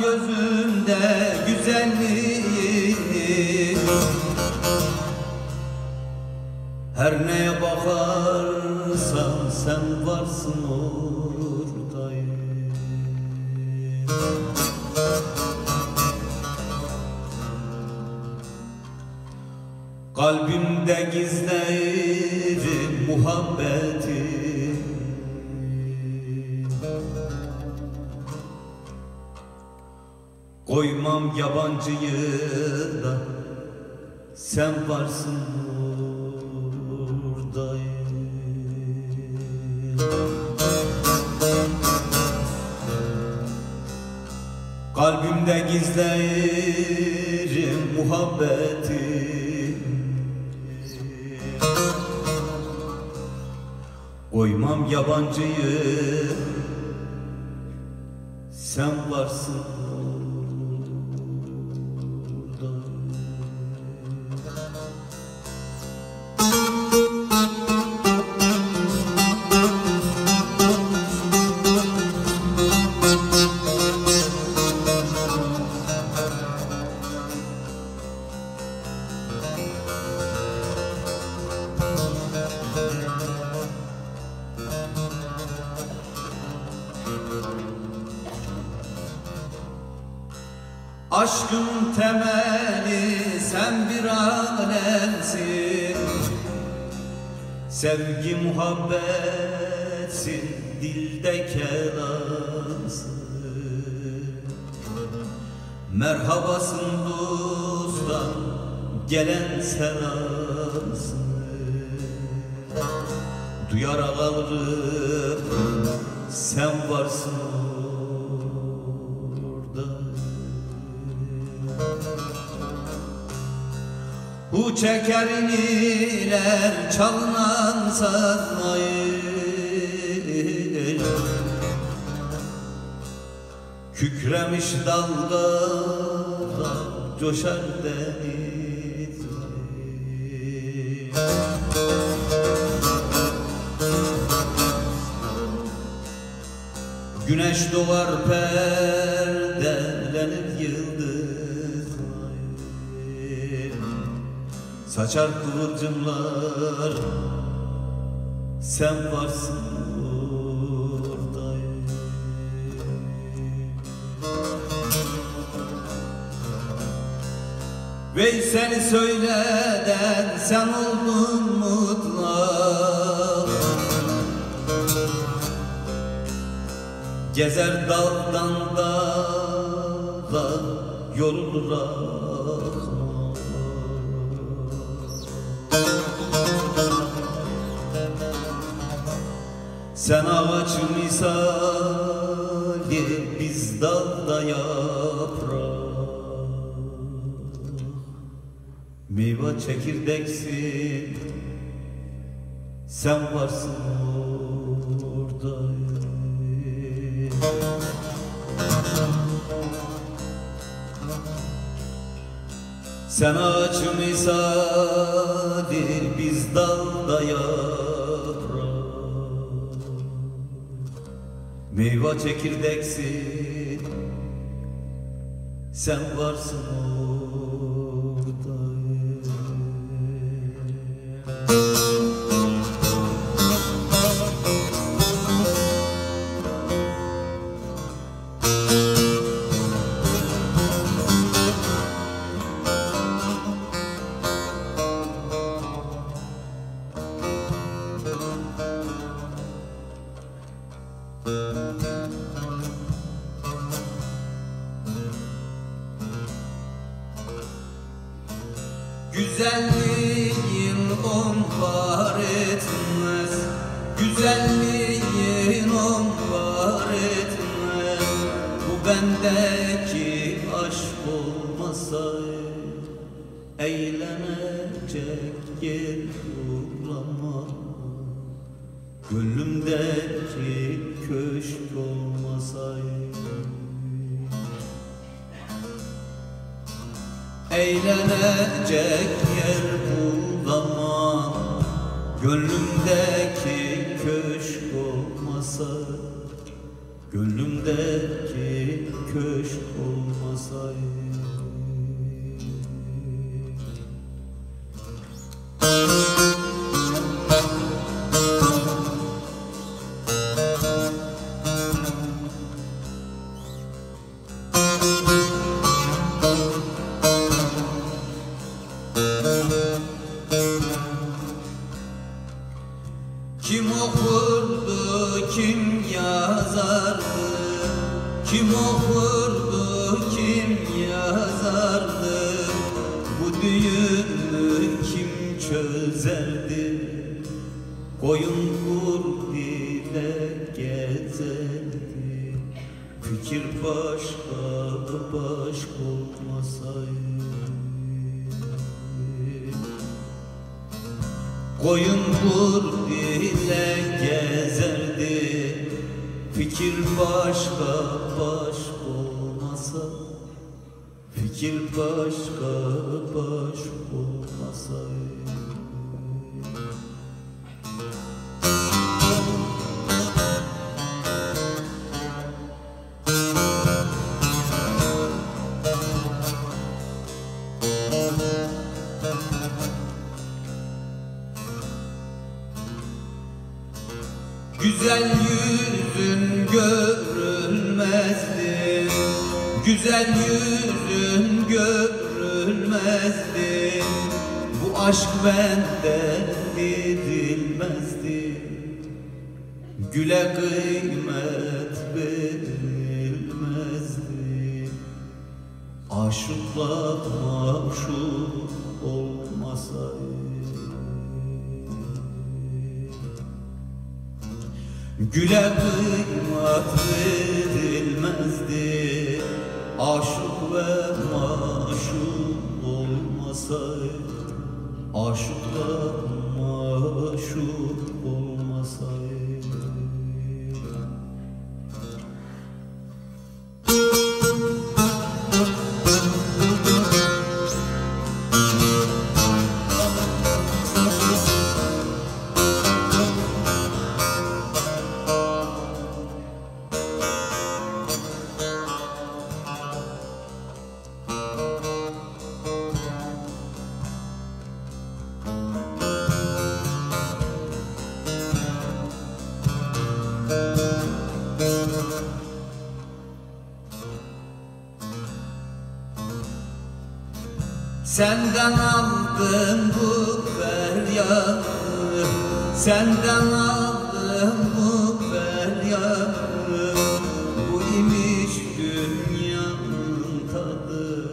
Gözümde güzelliğini Her neye bakarsan sen varsın oradayım yabancıyı da sen varsın buradayım. Kalbimde gizlerim muhabbeti Koymam yabancıyı. Sen varsın muhabbetsin dilde kelamsın Merhabasın dosttan gelen selamsın Duyar alırım sen varsın orada. Bu çekeriniler çalınan sanmayın Kükremiş dalgalar coşar deniz Güneş doğar perdelenir yıldızlar. Saçar kıvılcımlar Sen varsın Veysel'i söyleden sen oldun mutlak. Gezer daldan dala yorulur akma Sen ağaç misali biz dalda Meyve çekirdeksin Sen varsın orada Sen ağaç misali biz dalda yaprak Meyve çekirdeksin Sen varsın orada başka olmasaydı Koyun kur ile gezerdi Fikir başka başka olmasa Fikir başka başka olmasa Senden aldım bu feryadı Senden aldım bu feryadı Bu imiş dünyanın tadı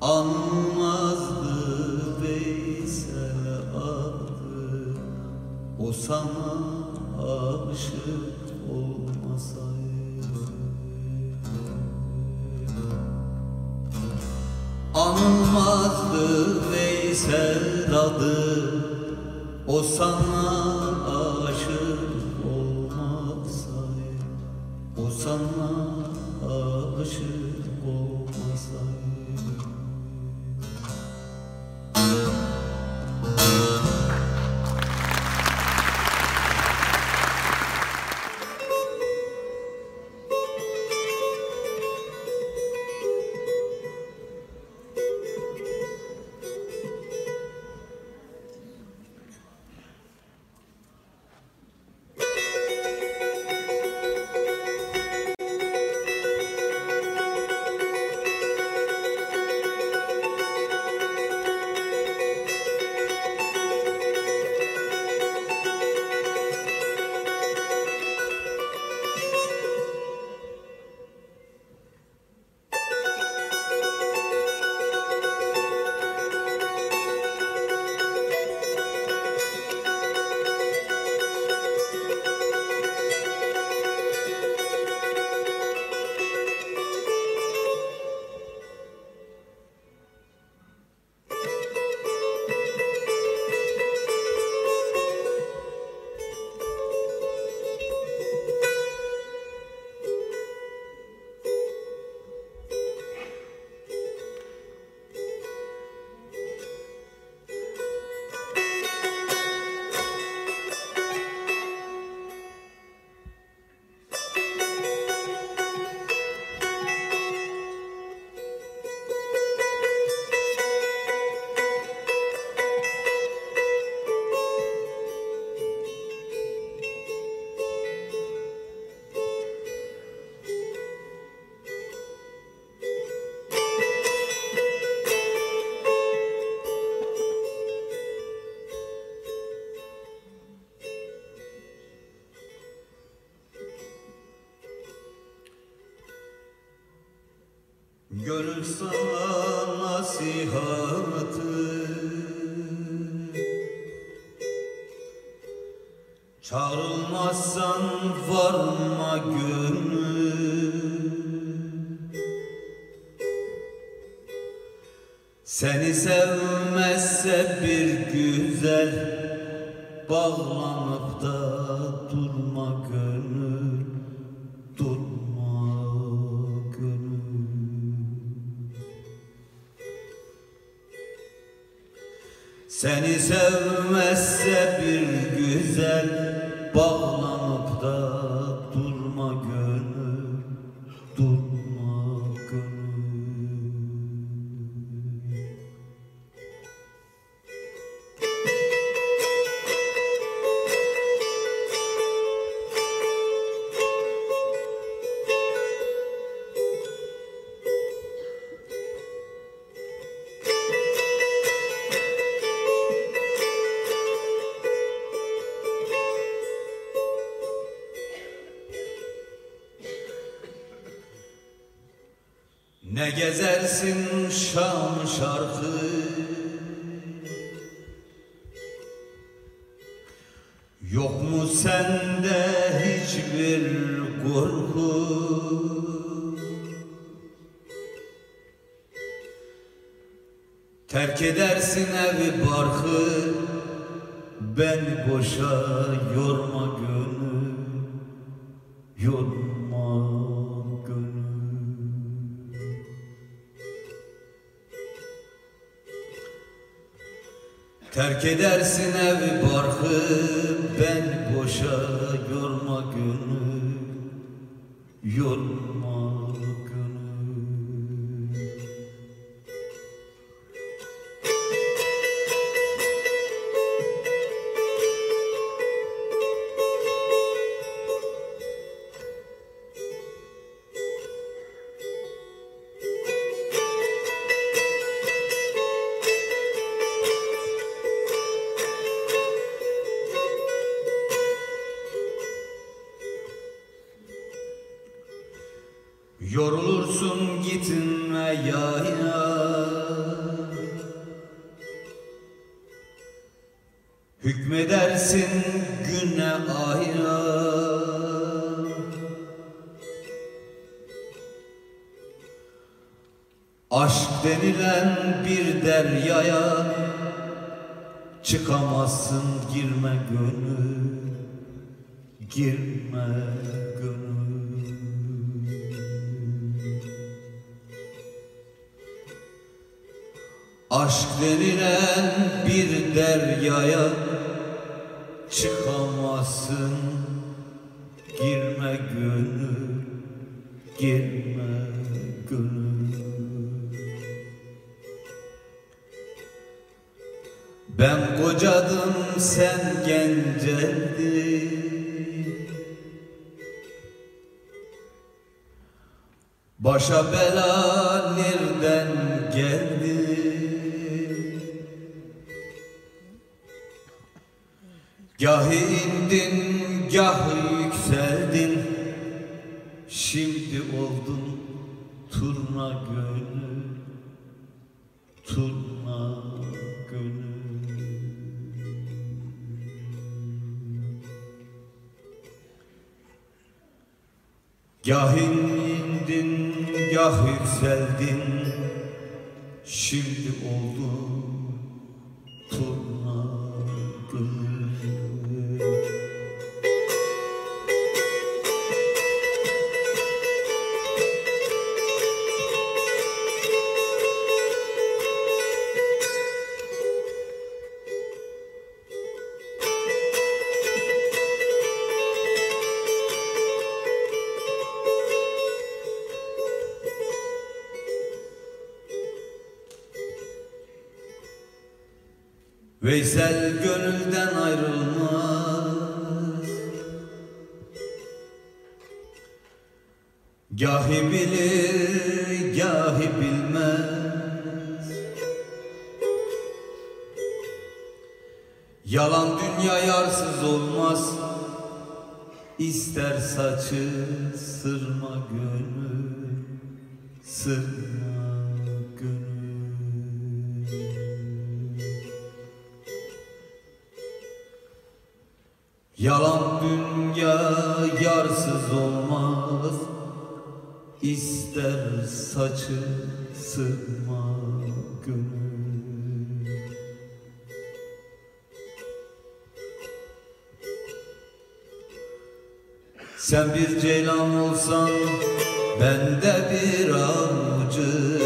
Anmazdı Veysel adı. O sana aşık Anılmazdı Veysel adı O sana aşık olmasaydı O sana deserve Yok mu sende hiçbir korku? Terk edersin evi barkı. Beni boşa yorma gönül Yorma gönül Terk edersin evi barkı Başa bela nereden geldi? Gahi ben de bir avcı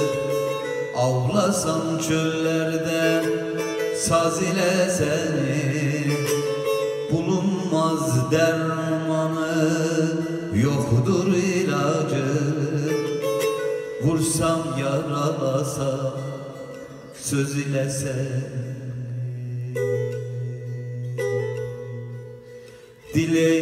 Avlasam çöllerde saz ile seni. Bulunmaz dermanı yoktur ilacı. Vursam yaralasam söz ile seni. Diley,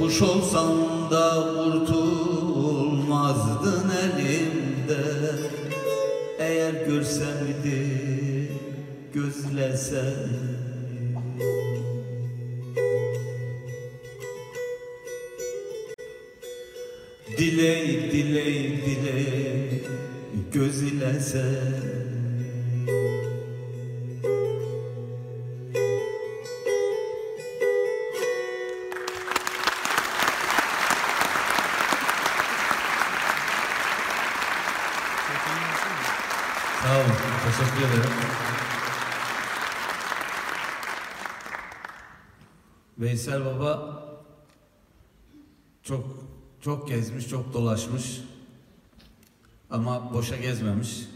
Kuş olsam da kurtulmazdın elimden Eğer görsemdi gözlesen çok dolaşmış. Ama boşa gezmemiş.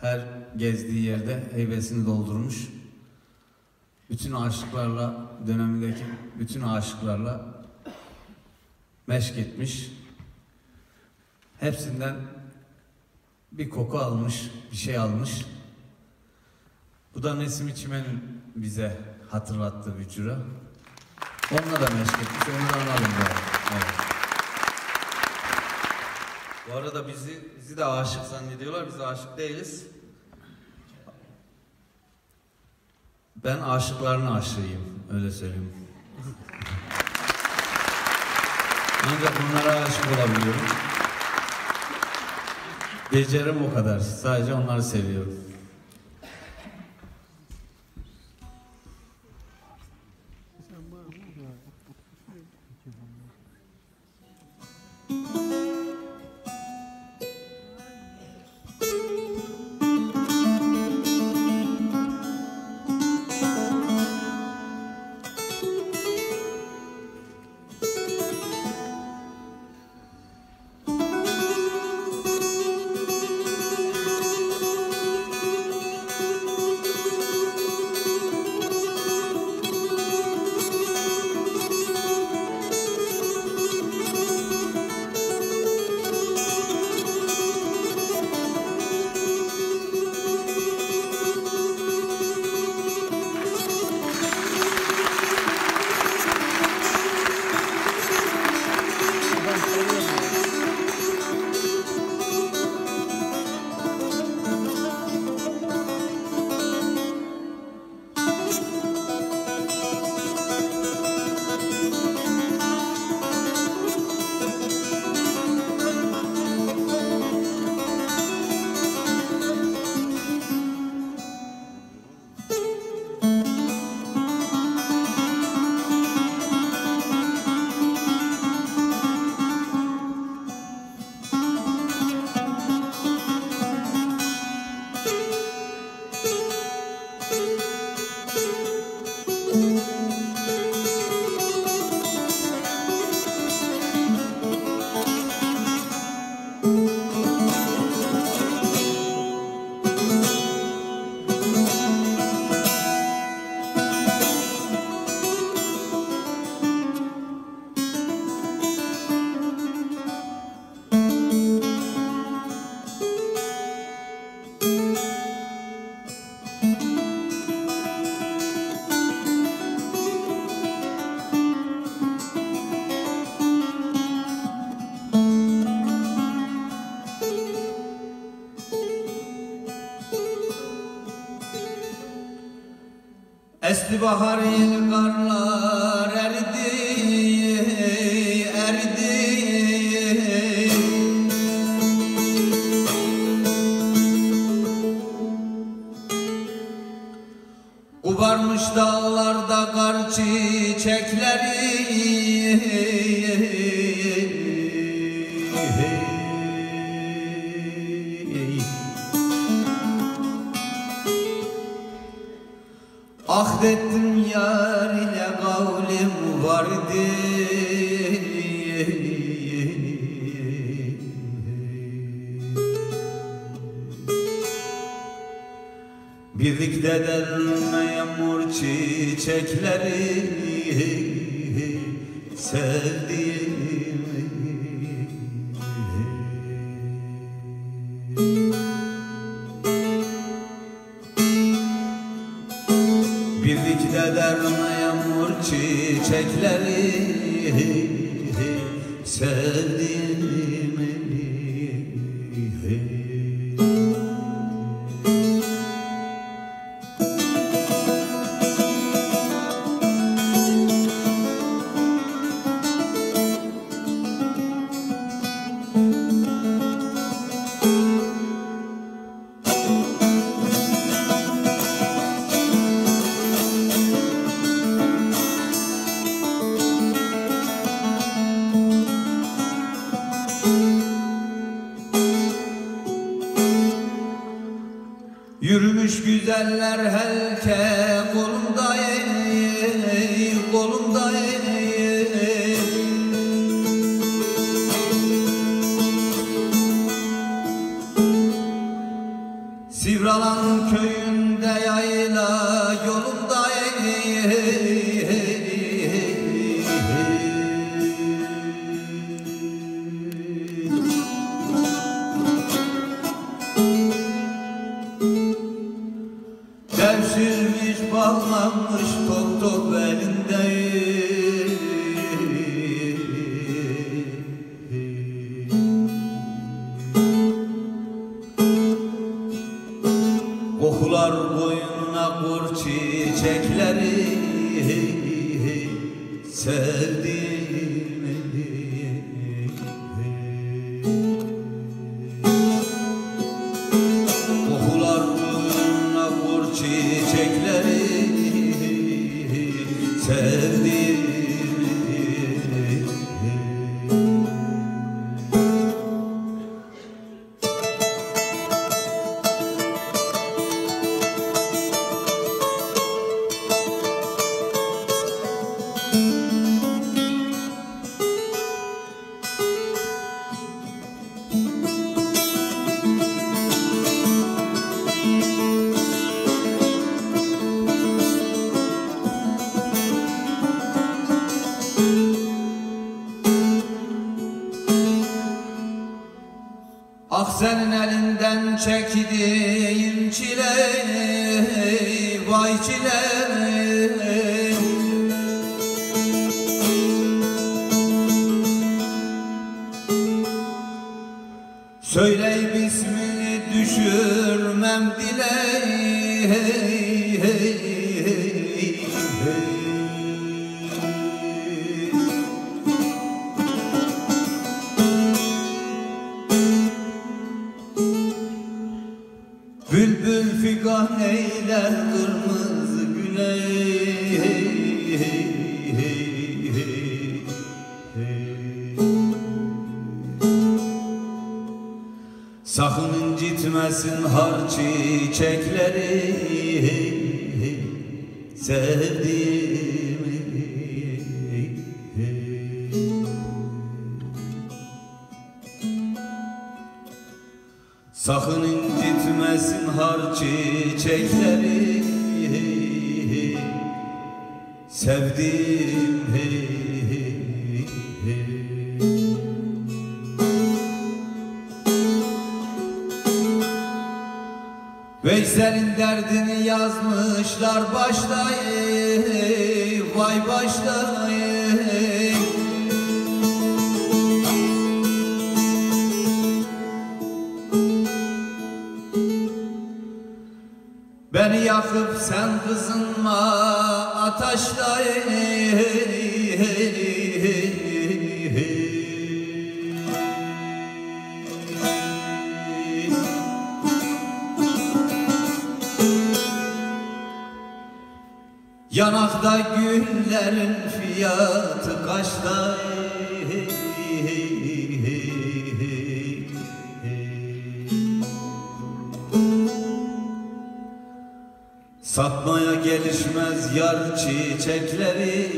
Her gezdiği yerde heybesini doldurmuş. Bütün aşıklarla, dönemindeki bütün aşıklarla meşk etmiş. Hepsinden bir koku almış, bir şey almış. Bu da Nesimi Çimen'in bize hatırlattığı bir cüra. Onunla da meşk etmiş, onu da analım. Evet. Bu arada bizi bizi de aşık zannediyorlar. Biz aşık değiliz. Ben aşıkların aşığıyım. Öyle söyleyeyim. Ancak bunlara aşık olabiliyorum. Becerim o kadar. Sadece onları seviyorum. Nesli bahar kalmamış toz sevdiğimi. Sakın incitmesin har çiçekleri. Sevdiğim Veysel'in derdini yazmışlar başlayın yar çiçekleri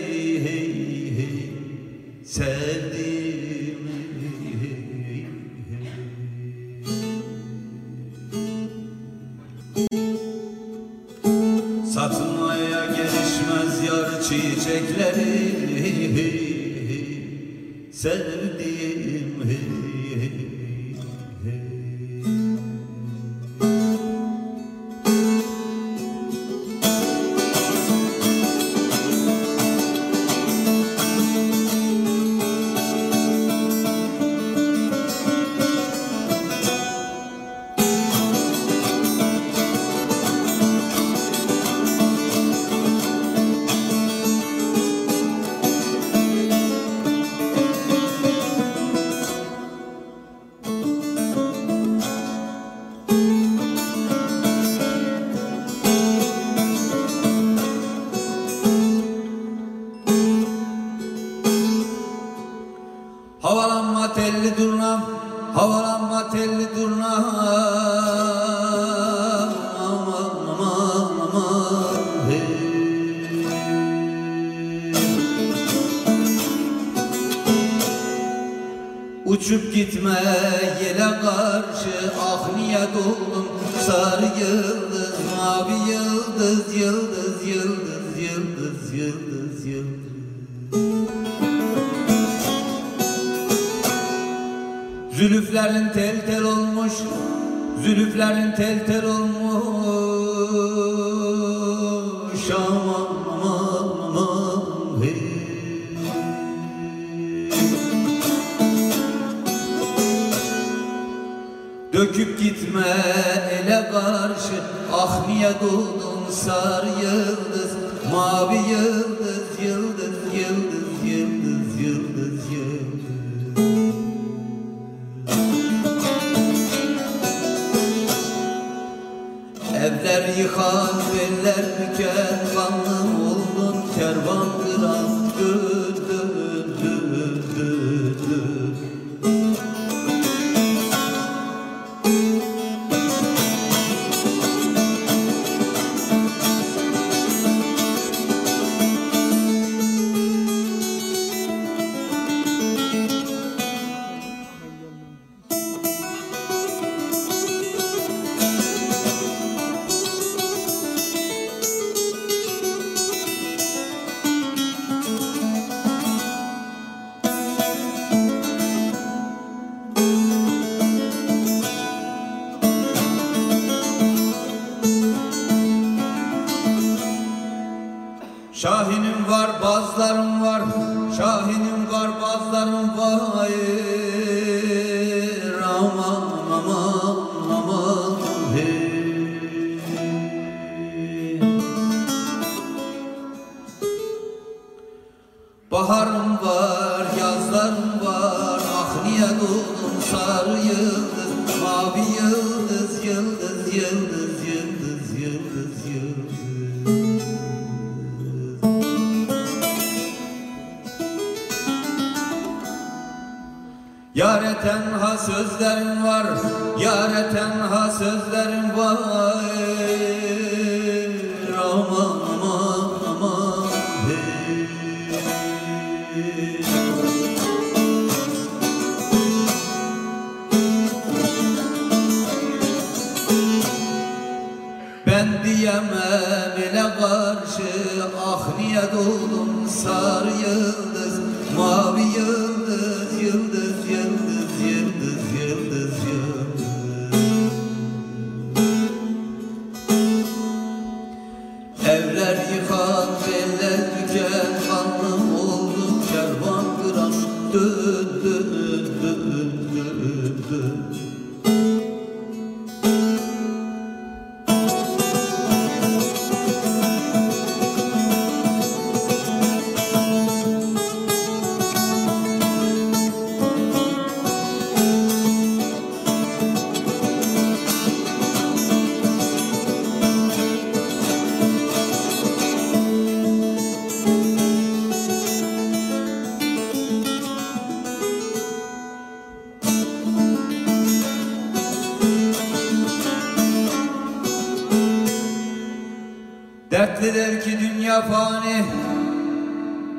Dertli der ki dünya fani.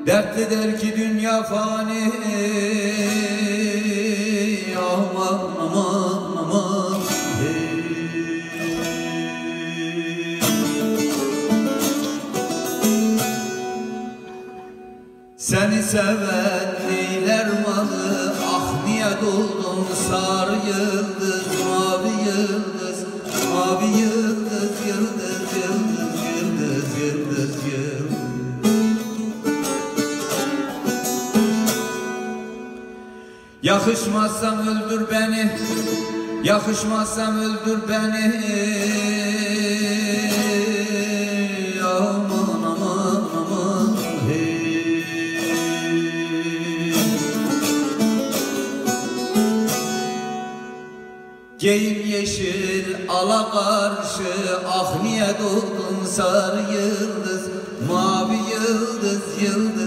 Dertli der ki dünya fani. Aman aman aman. Seni seven neyler malı? Ah niye doldun? Sarı yıldız Mavi yıldız Mavi Yıldız yıldız Yakışmazsam öldür beni. Yakışmazsam öldür beni. Aman aman aman hey. Geyim yeşil ala karşı Ah niye doğdun sarı yıldız? Mavi yıldız yıldız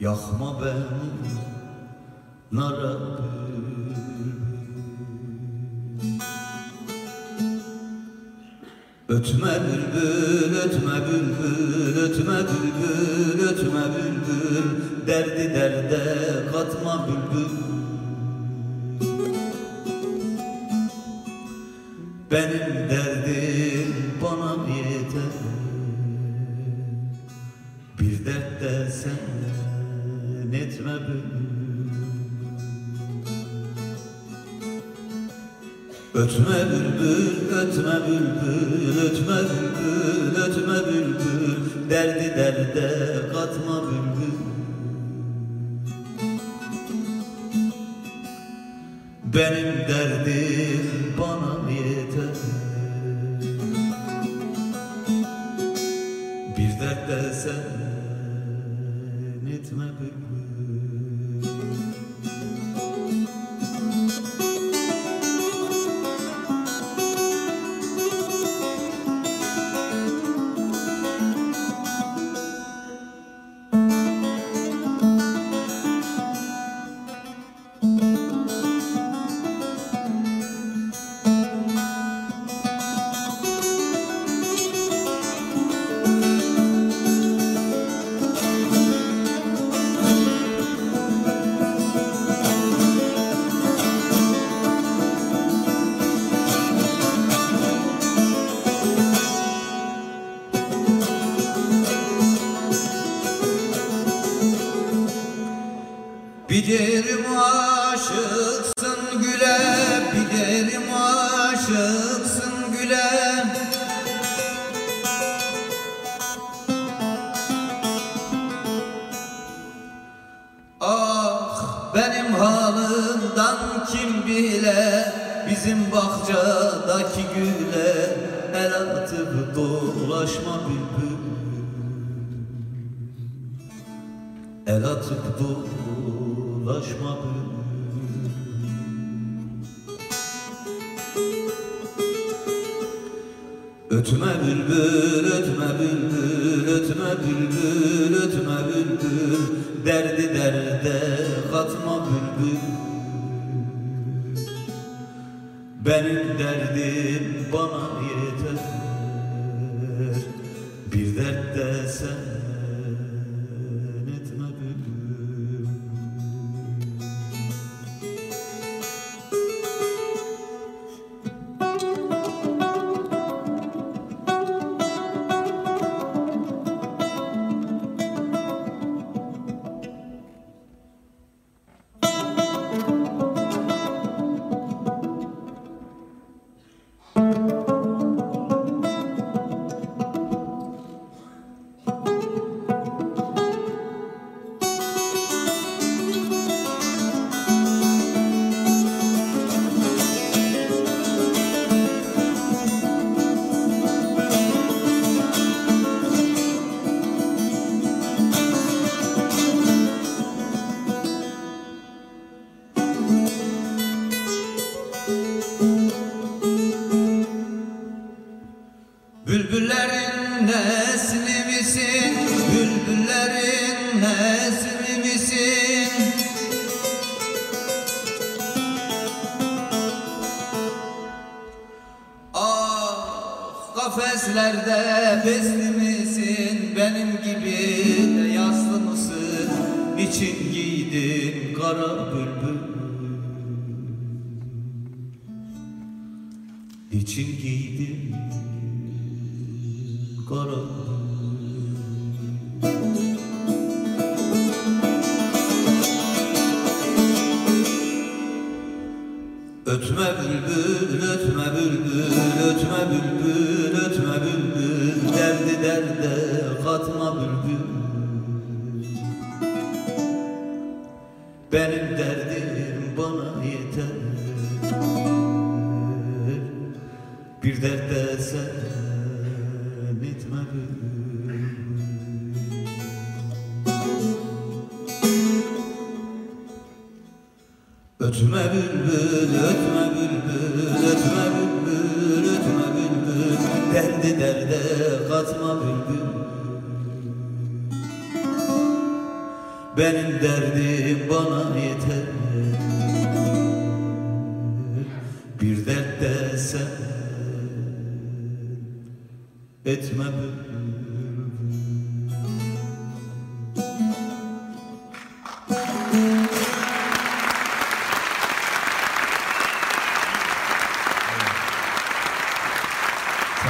Yakma beni nara Ötme bülbül, ötme bülbül, ötme bülbül, ötme bülbül. Derdi derde katma bülbül. Benim Ötme bülbül, ötme bülbül, ötme bülbül, ötme bülbül. Derdi derde katma bülbül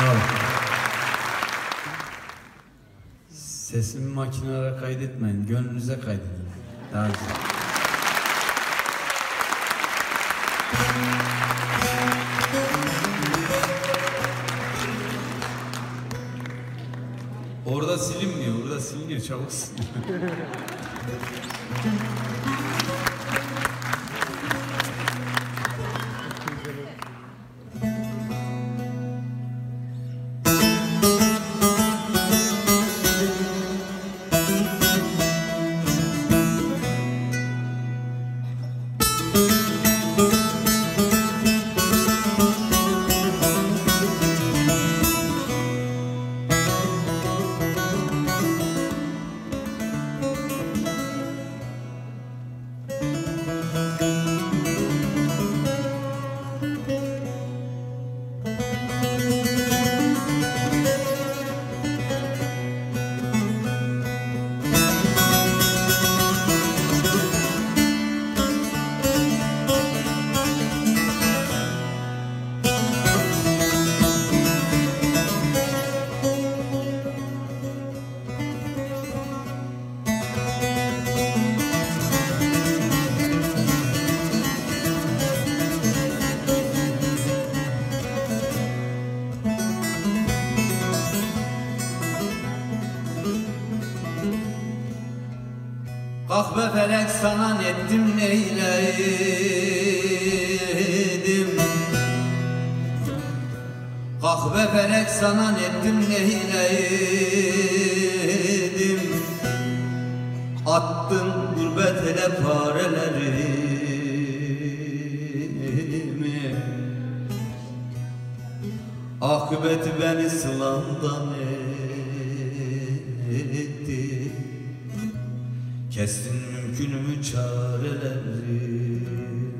Bravo. Sesimi makinelere kaydetmeyin, gönlünüze kaydedin. Daha güzel. Orada silinmiyor, burada siliniyor çabuk siliniyor. be felek sana nettim neyledim? Kalk felek sana nettim neyledim? Attım gurbet ele parelerimi Akıbet beni sılandan etti. Kestin gecelerim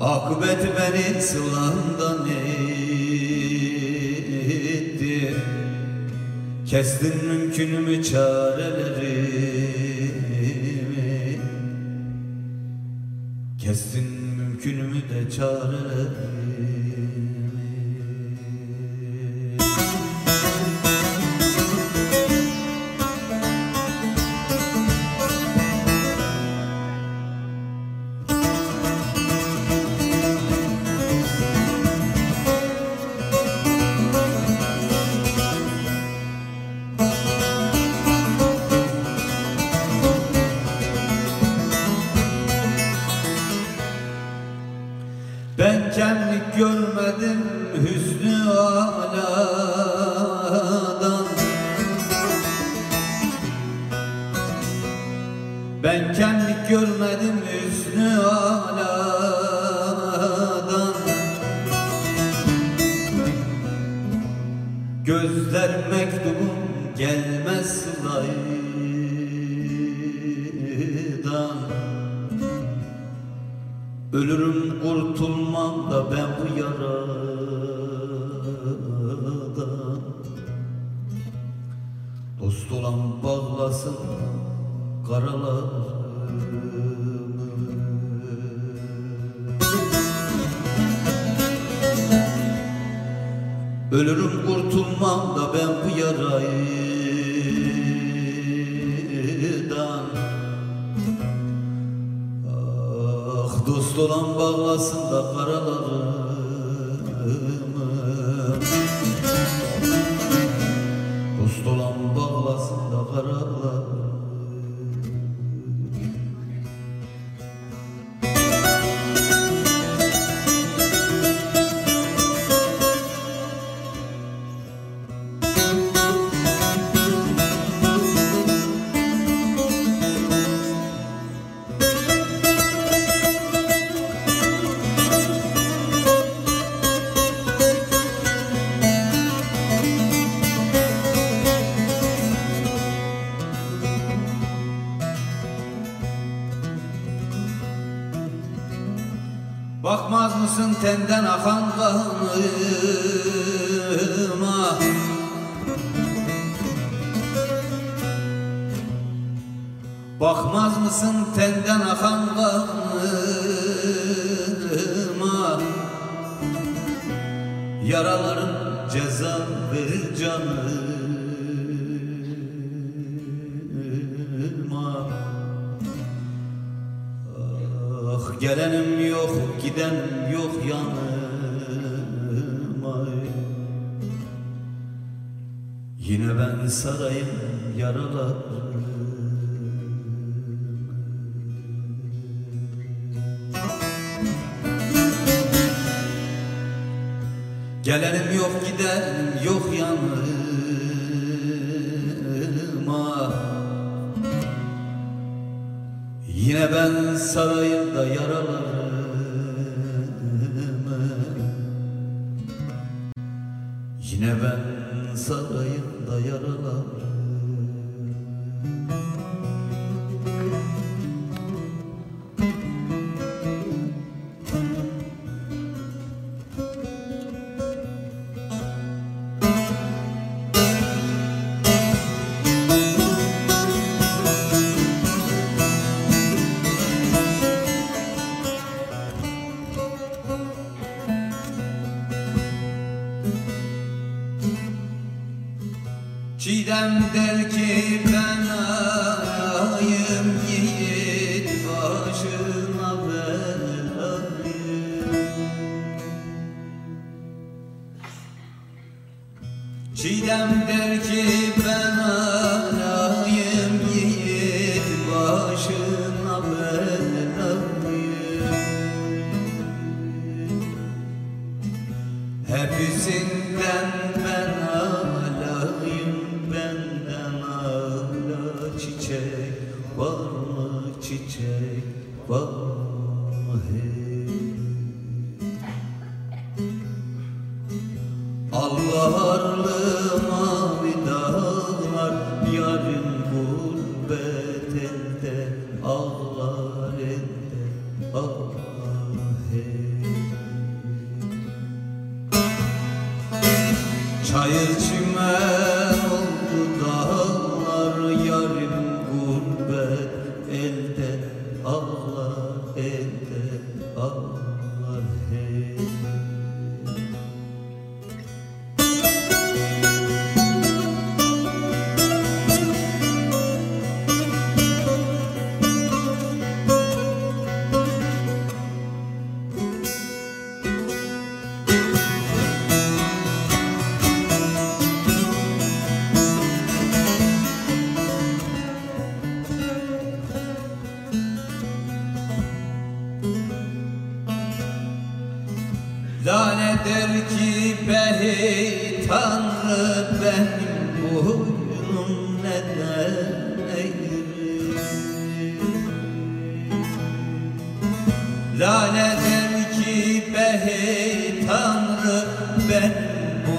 Akıbet beni sılandan etti. Kestin mümkünümü çareleri?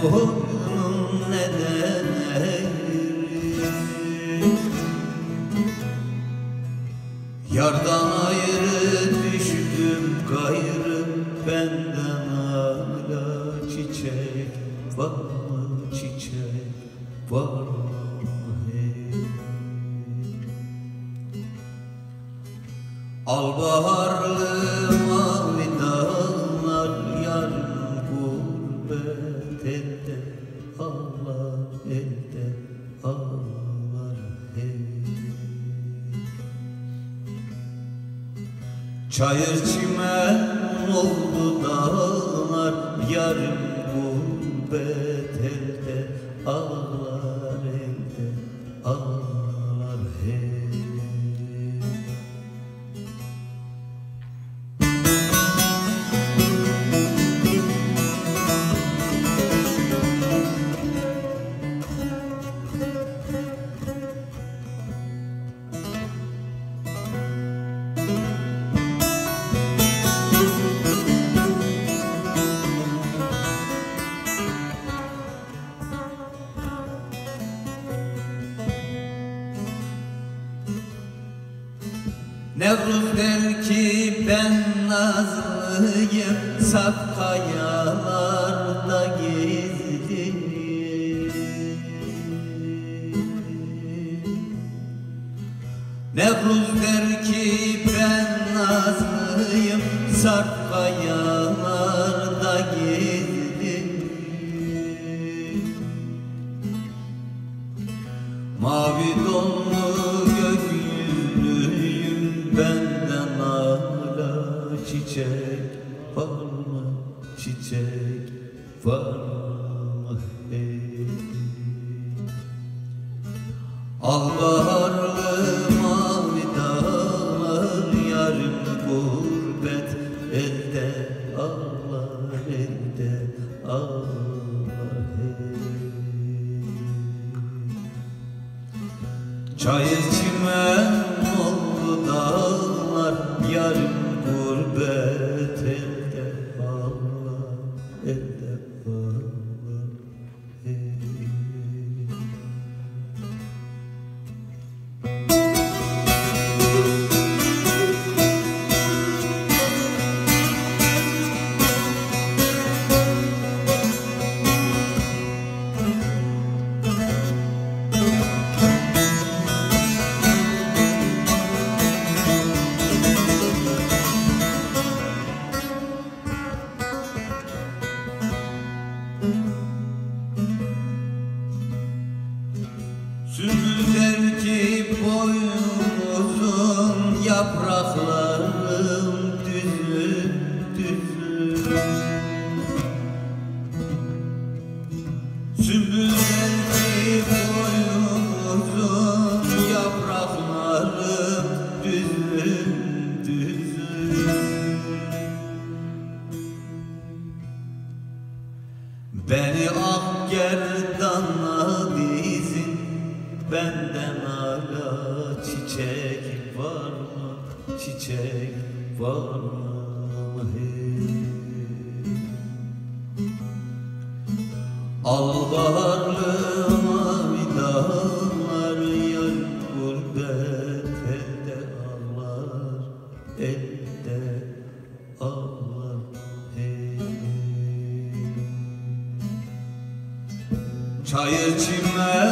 Oh. Çayırçı Benden hala çiçek var mı? Çiçek var mı? Çayır çimler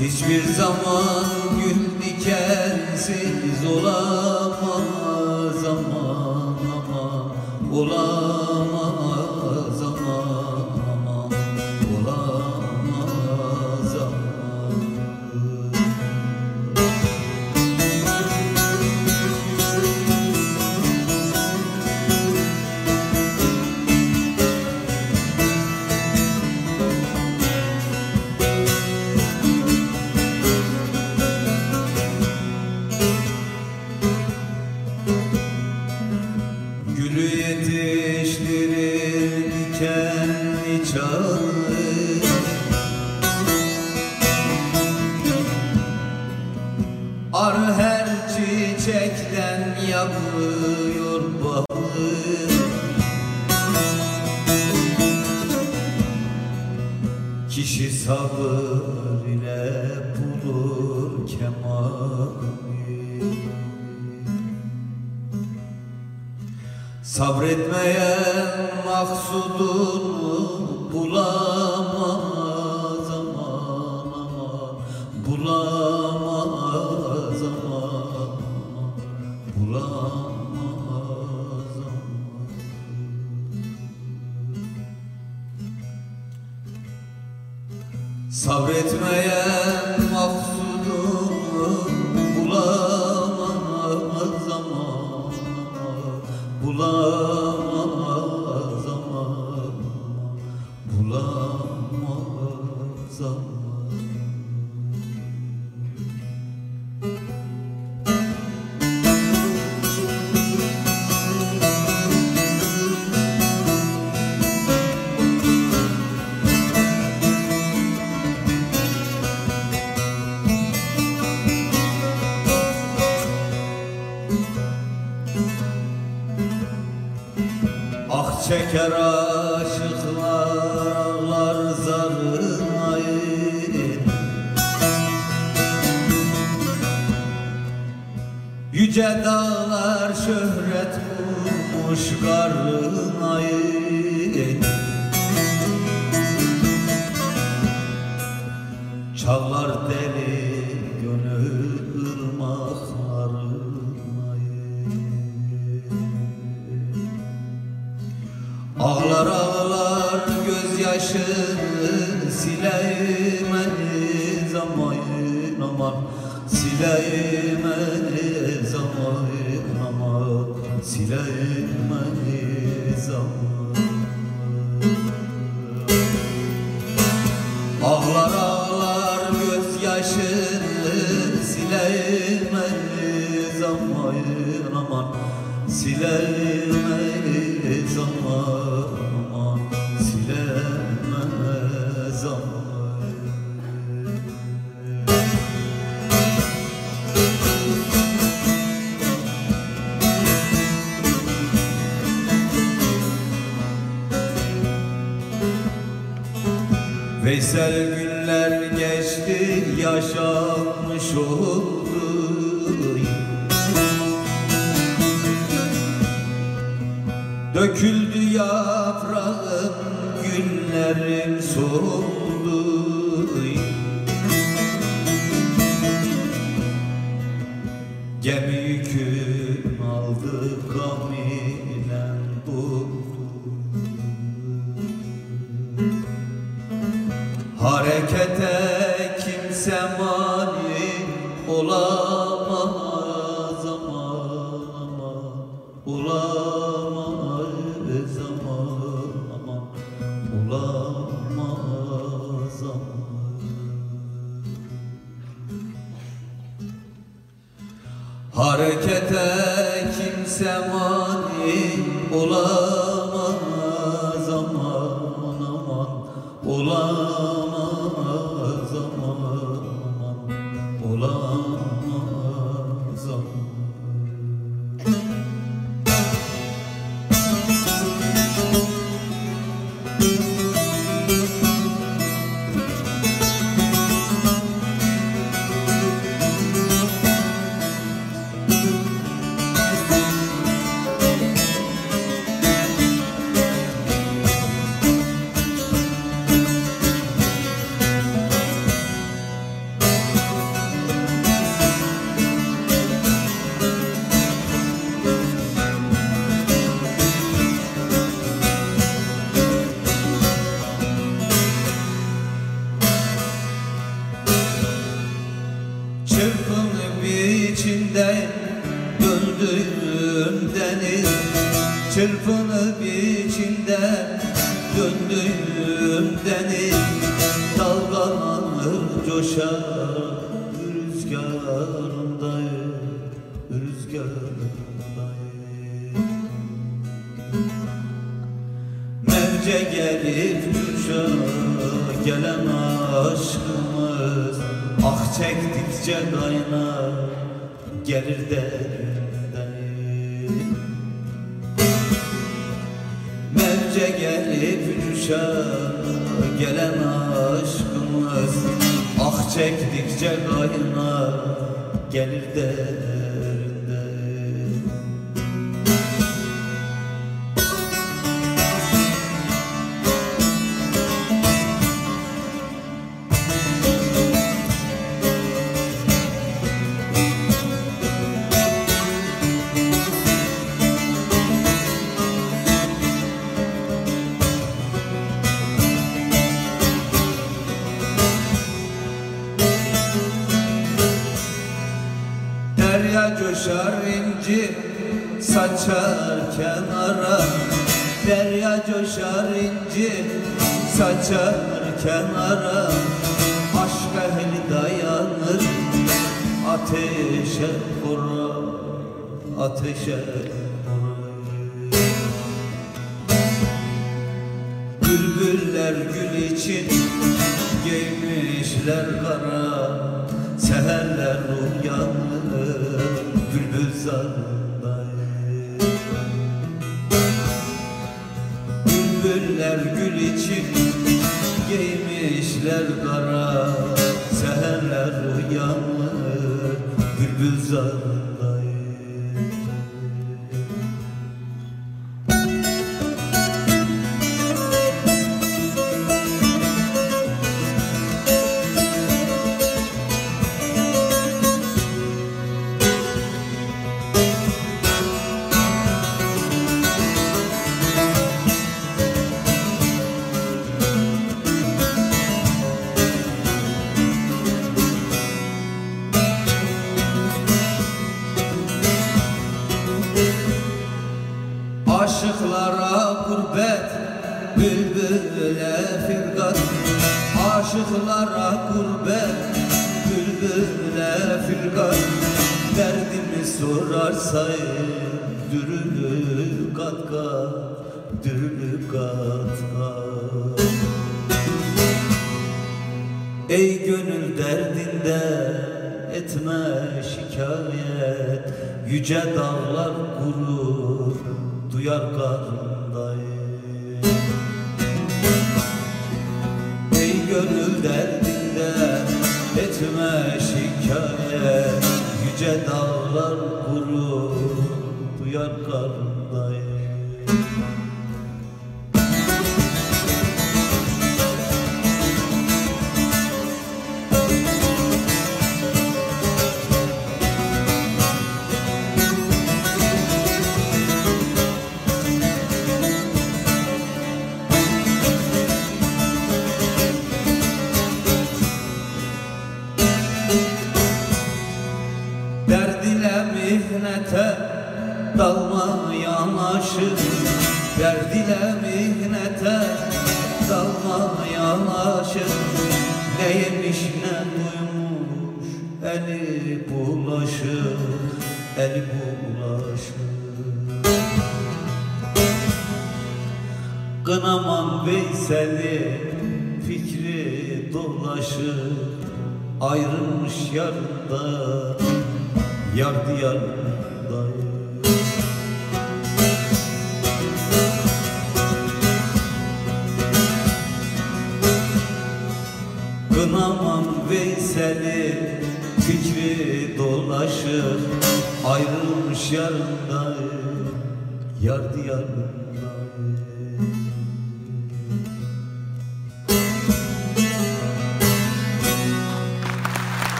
Hiçbir zaman gül dikensiz olamaz aman aman olamaz. Çeker aşıklar ağlar zarın ayın Yüce dağlar şöhret bulmuş karın ayın Sileyman zaman ama Sileyman zaman. kenara Derya coşar inci saçar kenara. Aşk ehli dayanır ateşe vurar Ateşe vurar Bülbüller gül için giymişler kara. Seherler uyanır bülbül zanır Yüce dağlar gurur duyar karnındayım